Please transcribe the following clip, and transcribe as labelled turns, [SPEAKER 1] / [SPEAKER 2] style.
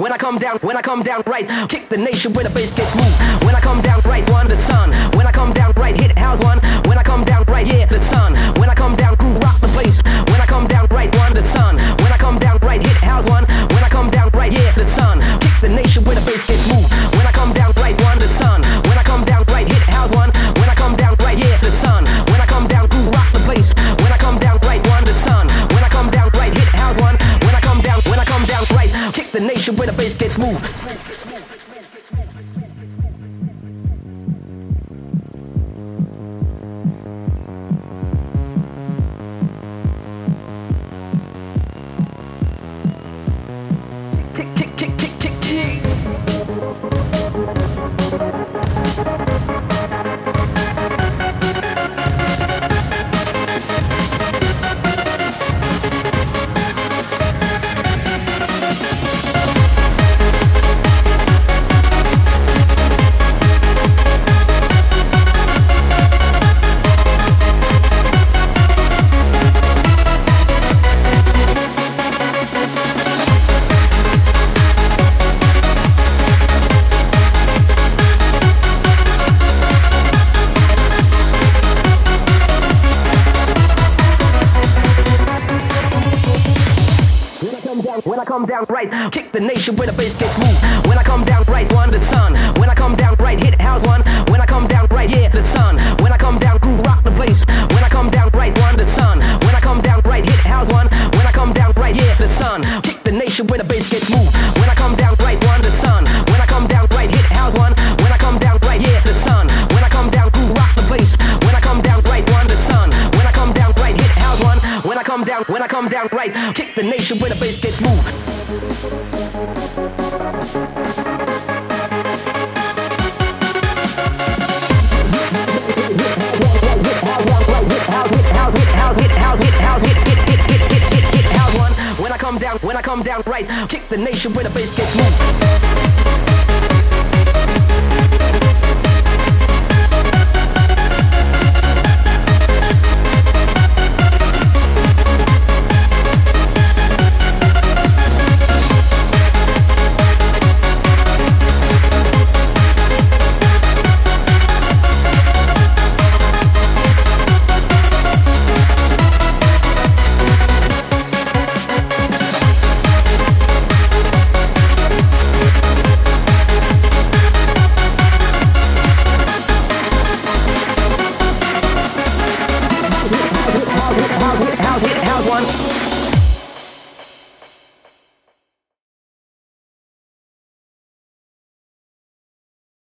[SPEAKER 1] When I come down, when I come down right, kick the nation where the bass gets moved. When I come down right, one the sun. When I come down right, hit house one. When I come down right, yeah, the sun. When I come down, groove rock the place. When I come down right, one the sun. When I come down right, hit house one. When I come down right, yeah, the sun. Kick the nation where the bass gets moved. Where the bass gets moved. Kick, down, when I come down right, kick the nation where the bass gets moved. When I come down right, one the sun. When I come down right, hit house one. When I come down right, yeah, the sun. When I come down, groove rock the place. When I come down right, one the sun. When I come down right, hit house one. When I come down right, yeah, the sun. Kick the nation where the bass gets moved. I come down, when I come down right, kick the nation where the bass gets moved. When I come down, when I come down right, kick the nation where the bass gets moved. one.